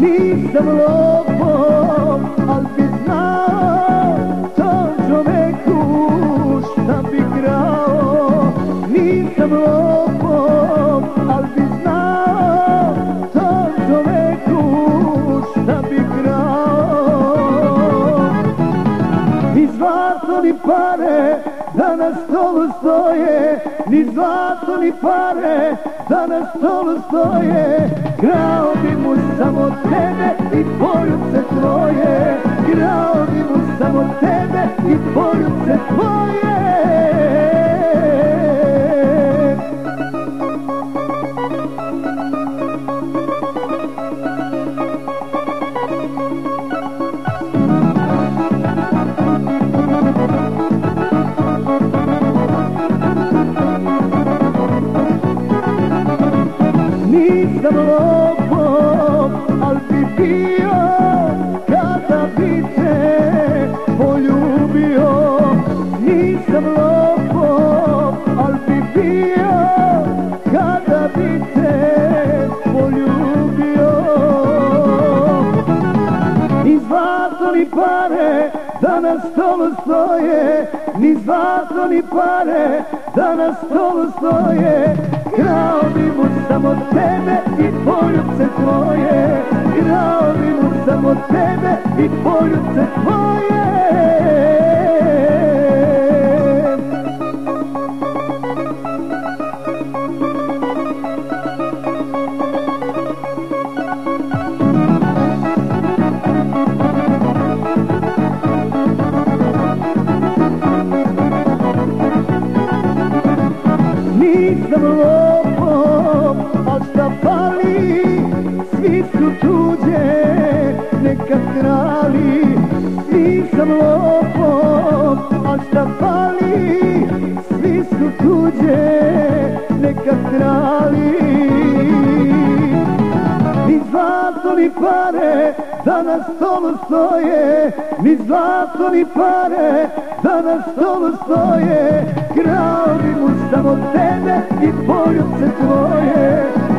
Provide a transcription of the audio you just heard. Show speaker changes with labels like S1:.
S1: Nisam lopov, zlato ni pare da na stolu stoje Ni zlato ni pare da na stolu stoje. Krao bi mu samo tebe i poljuce tvoje Krao bi mu samo tebe i poljuce tvoje Nisam lopov, al bi bio kada bi te poljubio. Nisam lopov, al bi bio kada bi te poljubio. Ni zlato ni pare da na stolu stoje. Ni zlato ni pare da na stolu stoje. Krao bi samo tebe i poljubce tvoje. Krao bi mu samo tebe i poljubce tvoje. Nisam lopov, al šta pali Svi su tuđe, neka krali. Nisam lopov, al šta pali Svi su tuđe, neka krali zlato ni pare da na stolu stoje Ni zlato ni pare da na stolu stoje. Krao bi mu samo tebe i poljubce tvoje